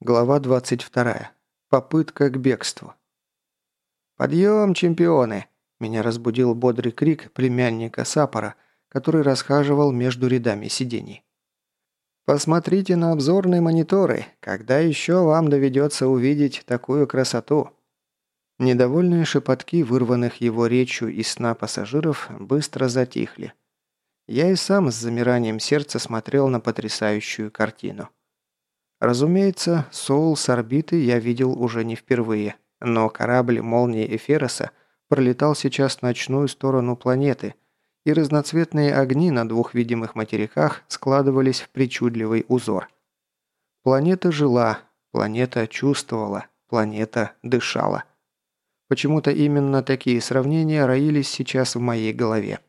Глава 22. Попытка к бегству. «Подъем, чемпионы!» Меня разбудил бодрый крик племянника Сапора, который расхаживал между рядами сидений. «Посмотрите на обзорные мониторы, когда еще вам доведется увидеть такую красоту!» Недовольные шепотки, вырванных его речью из сна пассажиров, быстро затихли. Я и сам с замиранием сердца смотрел на потрясающую картину. Разумеется, Соул с орбиты я видел уже не впервые, но корабль «Молнии Эфероса» пролетал сейчас ночную сторону планеты, и разноцветные огни на двух видимых материках складывались в причудливый узор. Планета жила, планета чувствовала, планета дышала. Почему-то именно такие сравнения роились сейчас в моей голове.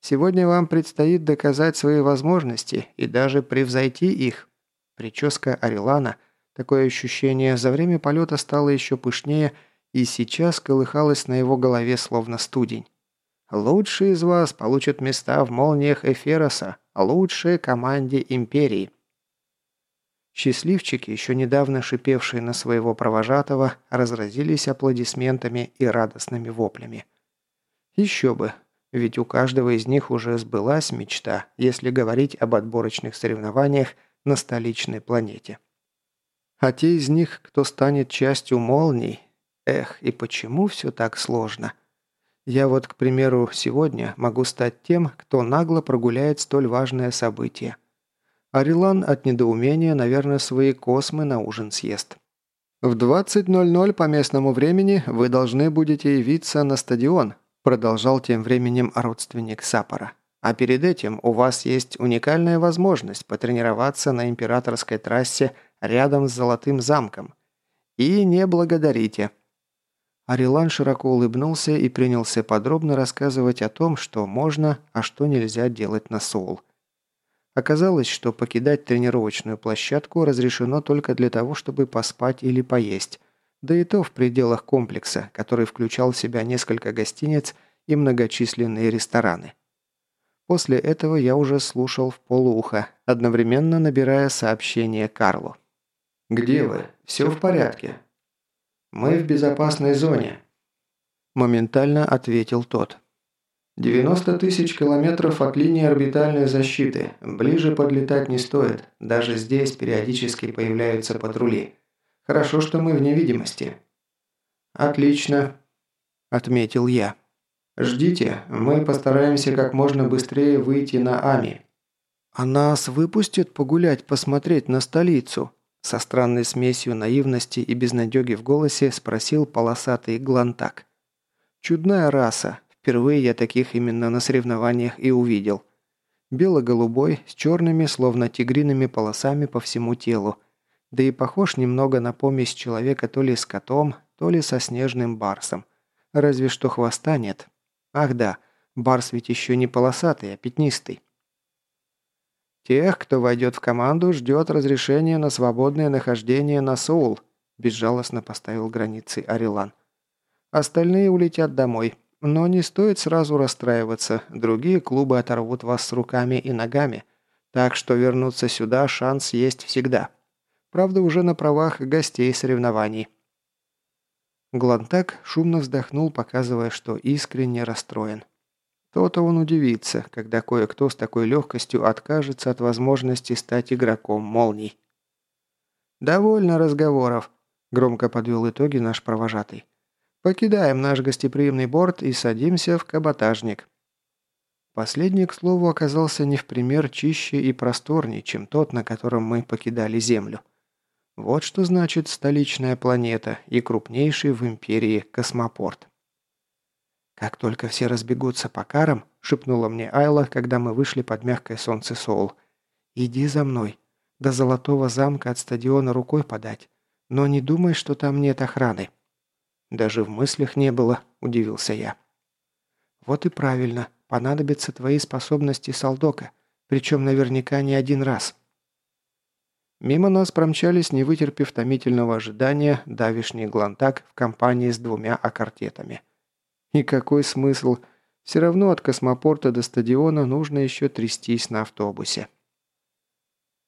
Сегодня вам предстоит доказать свои возможности и даже превзойти их, Прическа Арилана, такое ощущение, за время полета стало еще пышнее и сейчас колыхалась на его голове словно студень. «Лучшие из вас получат места в молниях Эфероса, лучшие команде Империи». Счастливчики, еще недавно шипевшие на своего провожатого, разразились аплодисментами и радостными воплями. Еще бы, ведь у каждого из них уже сбылась мечта, если говорить об отборочных соревнованиях – на столичной планете. А те из них, кто станет частью молний, эх, и почему все так сложно? Я вот, к примеру, сегодня могу стать тем, кто нагло прогуляет столь важное событие. Арилан от недоумения, наверное, свои космы на ужин съест. В 20.00 по местному времени вы должны будете явиться на стадион, продолжал тем временем родственник Сапора. А перед этим у вас есть уникальная возможность потренироваться на императорской трассе рядом с Золотым замком. И не благодарите». Арилан широко улыбнулся и принялся подробно рассказывать о том, что можно, а что нельзя делать на Соул. Оказалось, что покидать тренировочную площадку разрешено только для того, чтобы поспать или поесть, да и то в пределах комплекса, который включал в себя несколько гостиниц и многочисленные рестораны. После этого я уже слушал в полуха, одновременно набирая сообщение Карлу. «Где вы? Все в порядке?» «Мы в безопасной зоне», – моментально ответил тот. «90 тысяч километров от линии орбитальной защиты. Ближе подлетать не стоит. Даже здесь периодически появляются патрули. Хорошо, что мы в невидимости». «Отлично», – отметил я. «Ждите, мы постараемся как можно быстрее выйти на Ами». «А нас выпустят погулять, посмотреть на столицу?» Со странной смесью наивности и безнадеги в голосе спросил полосатый Глантак. «Чудная раса. Впервые я таких именно на соревнованиях и увидел. Бело-голубой, с черными, словно тигриными полосами по всему телу. Да и похож немного на помесь человека то ли с котом, то ли со снежным барсом. Разве что хвоста нет, Ах да, Барс ведь еще не полосатый, а пятнистый. Тех, кто войдет в команду, ждет разрешение на свободное нахождение на Соул, безжалостно поставил границы Арилан. Остальные улетят домой. Но не стоит сразу расстраиваться, другие клубы оторвут вас с руками и ногами. Так что вернуться сюда шанс есть всегда. Правда, уже на правах гостей соревнований. Глантак шумно вздохнул, показывая, что искренне расстроен. То-то он удивится, когда кое-кто с такой легкостью откажется от возможности стать игроком молний. «Довольно разговоров», – громко подвел итоги наш провожатый. «Покидаем наш гостеприимный борт и садимся в каботажник». Последний, к слову, оказался не в пример чище и просторнее, чем тот, на котором мы покидали Землю. Вот что значит столичная планета и крупнейший в империи космопорт. «Как только все разбегутся по карам», — шепнула мне Айла, когда мы вышли под мягкое солнце Соул. «Иди за мной. До Золотого замка от стадиона рукой подать. Но не думай, что там нет охраны». «Даже в мыслях не было», — удивился я. «Вот и правильно. Понадобятся твои способности солдока. Причем наверняка не один раз». Мимо нас промчались, не вытерпев томительного ожидания, давишний глантак в компании с двумя аккортетами. И какой смысл? Все равно от космопорта до стадиона нужно еще трястись на автобусе.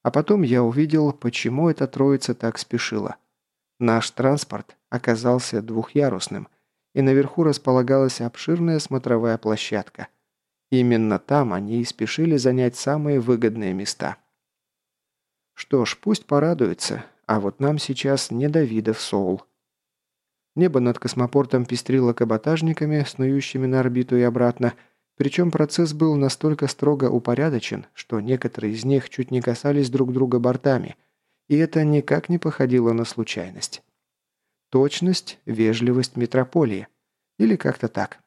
А потом я увидел, почему эта троица так спешила. Наш транспорт оказался двухъярусным, и наверху располагалась обширная смотровая площадка. Именно там они и спешили занять самые выгодные места. Что ж, пусть порадуется, а вот нам сейчас не Давидов Соул. Небо над космопортом пестрило каботажниками, снующими на орбиту и обратно, причем процесс был настолько строго упорядочен, что некоторые из них чуть не касались друг друга бортами, и это никак не походило на случайность. Точность, вежливость метрополии. Или как-то так.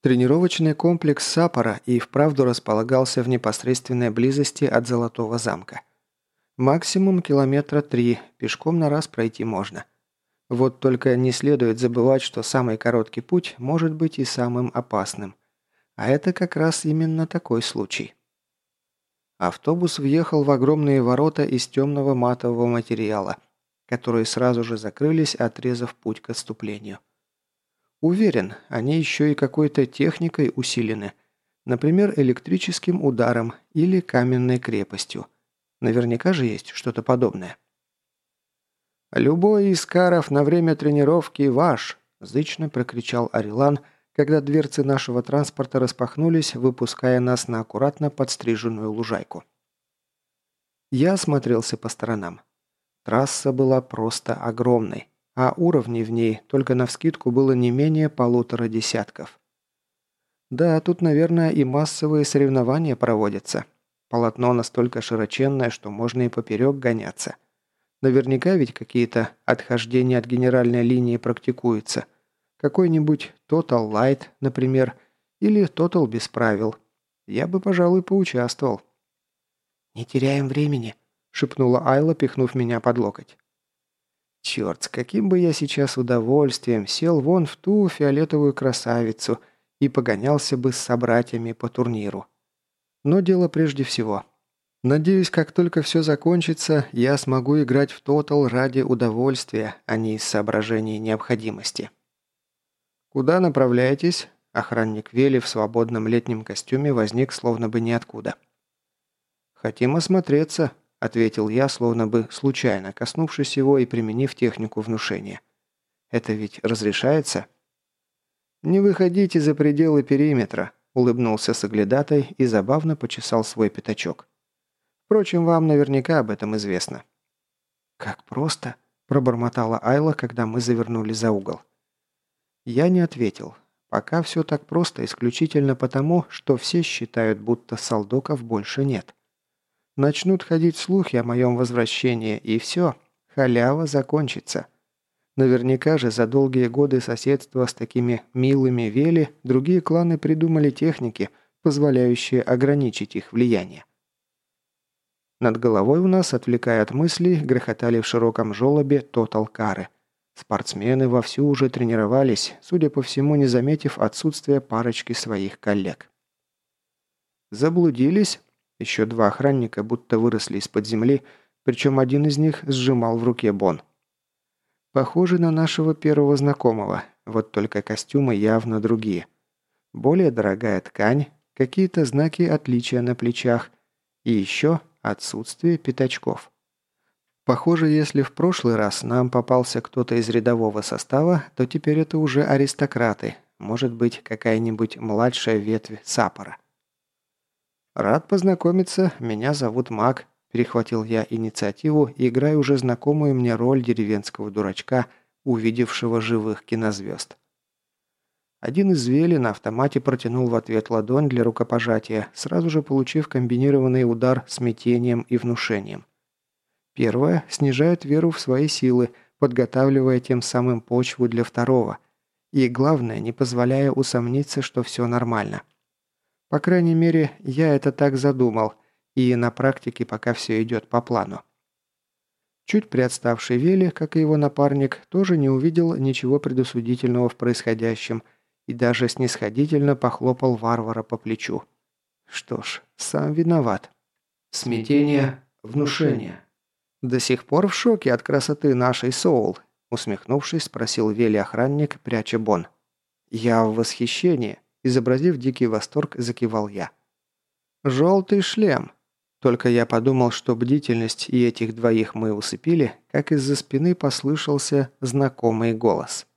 Тренировочный комплекс Сапора и вправду располагался в непосредственной близости от Золотого замка. Максимум километра три, пешком на раз пройти можно – вот только не следует забывать, что самый короткий путь может быть и самым опасным. А это как раз именно такой случай. Автобус въехал в огромные ворота из темного матового материала, которые сразу же закрылись, отрезав путь к отступлению. Уверен, они еще и какой-то техникой усилены, например, электрическим ударом или каменной крепостью. Наверняка же есть что-то подобное. «Любой из каров на время тренировки ваш!» – зычно прокричал Арилан, когда дверцы нашего транспорта распахнулись, выпуская нас на аккуратно подстриженную лужайку. Я осмотрелся по сторонам. Трасса была просто огромной, а уровней в ней только навскидку было не менее полутора десятков. Да, тут, наверное, и массовые соревнования проводятся. Полотно настолько широченное, что можно и поперек гоняться – Наверняка ведь какие-то отхождения от генеральной линии практикуются. Какой-нибудь Total Light, например, или Total без правил. Я бы, пожалуй, поучаствовал. «Не теряем времени», – шепнула Айла, пихнув меня под локоть. Черт, с каким бы я сейчас удовольствием сел вон в ту фиолетовую красавицу и погонялся бы с собратьями по турниру. Но дело прежде всего – Надеюсь, как только все закончится, я смогу играть в тотал ради удовольствия, а не из соображений необходимости. «Куда направляетесь?» Охранник Вели в свободном летнем костюме возник словно бы ниоткуда. «Хотим осмотреться», — ответил я, словно бы случайно, коснувшись его и применив технику внушения. «Это ведь разрешается?» «Не выходите за пределы периметра», — улыбнулся соглядатай и забавно почесал свой пятачок. Впрочем, вам наверняка об этом известно». «Как просто», – пробормотала Айла, когда мы завернули за угол. Я не ответил. Пока все так просто исключительно потому, что все считают, будто солдоков больше нет. Начнут ходить слухи о моем возвращении, и все, халява закончится. Наверняка же за долгие годы соседства с такими милыми вели другие кланы придумали техники, позволяющие ограничить их влияние. Над головой у нас, отвлекая от мыслей, грохотали в широком желобе тотал-кары. Спортсмены вовсю уже тренировались, судя по всему, не заметив отсутствия парочки своих коллег. Заблудились. Еще два охранника будто выросли из-под земли, причем один из них сжимал в руке бон. Похожи на нашего первого знакомого, вот только костюмы явно другие. Более дорогая ткань, какие-то знаки отличия на плечах и еще Отсутствие пятачков. Похоже, если в прошлый раз нам попался кто-то из рядового состава, то теперь это уже аристократы, может быть, какая-нибудь младшая ветвь Сапора. «Рад познакомиться, меня зовут Мак», – перехватил я инициативу, играя уже знакомую мне роль деревенского дурачка, увидевшего живых кинозвезд. Один из Вели на автомате протянул в ответ ладонь для рукопожатия, сразу же получив комбинированный удар смятением и внушением. Первое снижает веру в свои силы, подготавливая тем самым почву для второго. И главное, не позволяя усомниться, что все нормально. По крайней мере, я это так задумал, и на практике пока все идет по плану. Чуть приотставший Вели, как и его напарник, тоже не увидел ничего предусудительного в происходящем – и даже снисходительно похлопал варвара по плечу. Что ж, сам виноват. Смятение, внушение. До сих пор в шоке от красоты нашей Соул, усмехнувшись, спросил Вели охранник, пряча бон. Я в восхищении, изобразив дикий восторг, закивал я. «Желтый шлем!» Только я подумал, что бдительность и этих двоих мы усыпили, как из-за спины послышался знакомый голос.